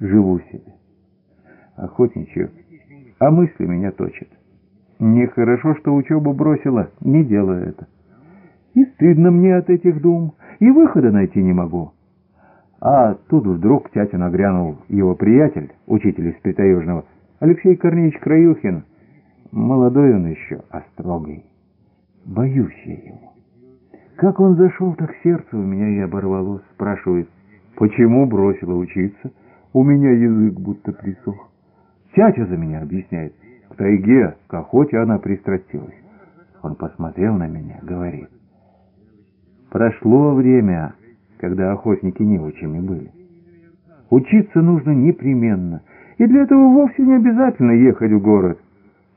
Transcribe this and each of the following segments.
живу себе. Охотничаю, а мысли меня точат. Нехорошо, что учебу бросила, не делаю это. И стыдно мне от этих дум, и выхода найти не могу. А тут вдруг тятя нагрянул его приятель, учитель из Притаежного, Алексей Корнеевич Краюхин. Молодой он еще, а строгий. Боюсь я его. Как он зашел, так сердце у меня и оборвалось. Спрашивает, почему бросила учиться? У меня язык будто присох. Тятя за меня объясняет. К тайге, к охоте она пристрастилась. Он посмотрел на меня, говорит. Прошло время, когда охотники неучими были. Учиться нужно непременно, и для этого вовсе не обязательно ехать в город.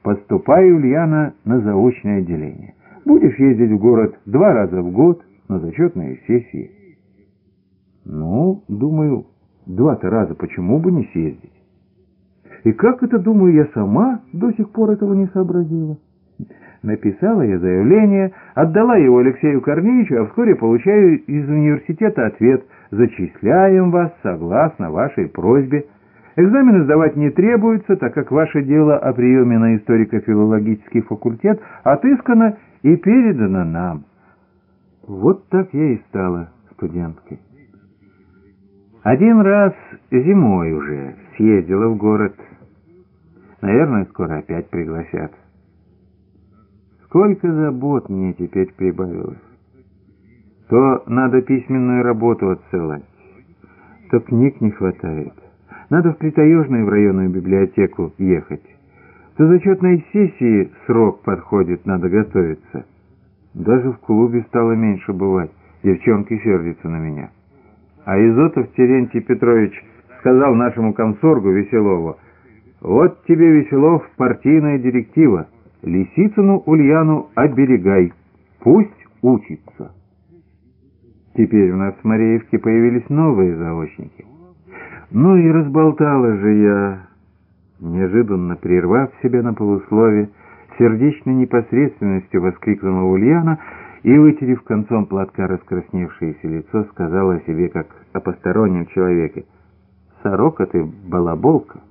Поступай, Ульяна, на заочное отделение. Будешь ездить в город два раза в год на зачетные сессии. Ну, думаю, два-то раза почему бы не съездить? И как это, думаю, я сама до сих пор этого не сообразила? Написала я заявление, отдала его Алексею Корнеевичу, а вскоре получаю из университета ответ «Зачисляем вас согласно вашей просьбе». Экзамены сдавать не требуется, так как ваше дело о приеме на историко-филологический факультет отыскано и передано нам. Вот так я и стала студенткой. Один раз зимой уже съездила в город. Наверное, скоро опять пригласят. Сколько забот мне теперь прибавилось. То надо письменную работу отсылать, то книг не хватает. Надо в Притаежную в районную библиотеку ехать. То зачетной сессии срок подходит, надо готовиться. Даже в клубе стало меньше бывать. Девчонки сердятся на меня. А Изотов Терентий Петрович сказал нашему комсоргу Веселову, «Вот тебе, Веселов, партийная директива». Лисицыну Ульяну оберегай, пусть учится. Теперь у нас в Мареевке появились новые заочники. Ну и разболтала же я, неожиданно прервав себя на полуслове, сердечной непосредственностью воскликнула Ульяна и, вытерев концом платка раскрасневшееся лицо, сказала о себе, как о постороннем человеке, «Сорока ты, балаболка!»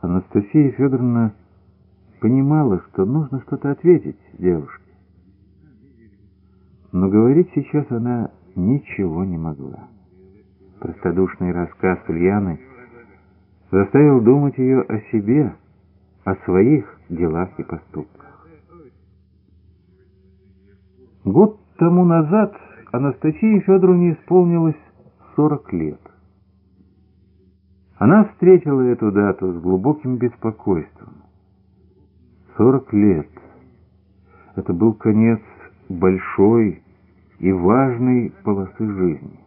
Анастасия Федоровна понимала, что нужно что-то ответить девушке. Но говорить сейчас она ничего не могла. Простодушный рассказ Ульяны заставил думать ее о себе, о своих делах и поступках. Год тому назад Анастасии Федоровне исполнилось 40 лет. Она встретила эту дату с глубоким беспокойством. Сорок лет. Это был конец большой и важной полосы жизни.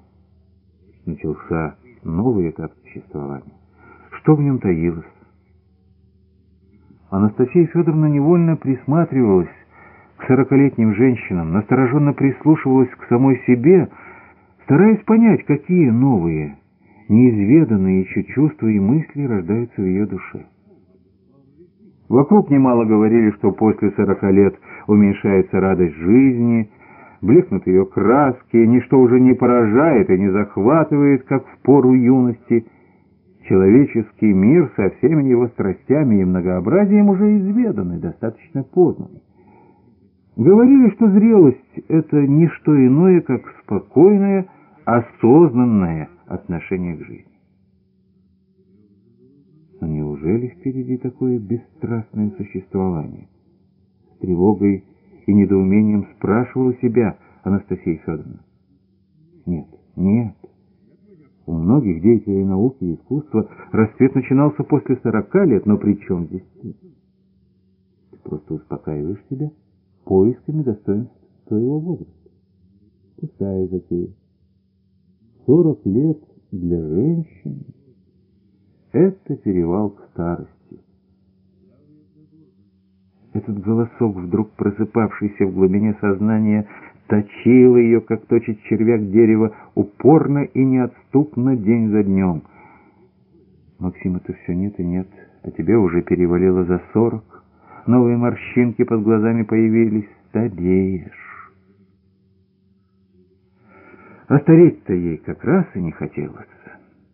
Начался новый этап существования. Что в нем таилось? Анастасия Федоровна невольно присматривалась к сорокалетним женщинам, настороженно прислушивалась к самой себе, стараясь понять, какие новые неизведанные еще чувства и мысли рождаются в ее душе. Вокруг немало говорили, что после сорока лет уменьшается радость жизни, блекнут ее краски, ничто уже не поражает и не захватывает, как в пору юности. Человеческий мир со всеми его страстями и многообразием уже изведан и достаточно познан. Говорили, что зрелость — это не что иное, как спокойное, осознанное отношение к жизни. Но неужели впереди такое бесстрастное существование? С тревогой и недоумением спрашивала себя Анастасия Федоровна. Нет, нет. У многих деятелей науки и искусства расцвет начинался после сорока лет, но при чем здесь ты? Ты просто успокаиваешь себя поисками достоинств своего возраста. Пустая затея. Сорок лет для женщины — это перевал к старости. Этот голосок, вдруг просыпавшийся в глубине сознания, точил ее, как точит червяк дерева, упорно и неотступно день за днем. Максим, это все нет и нет, а тебе уже перевалило за сорок. Новые морщинки под глазами появились. Стареешь. А стареть-то ей как раз и не хотелось.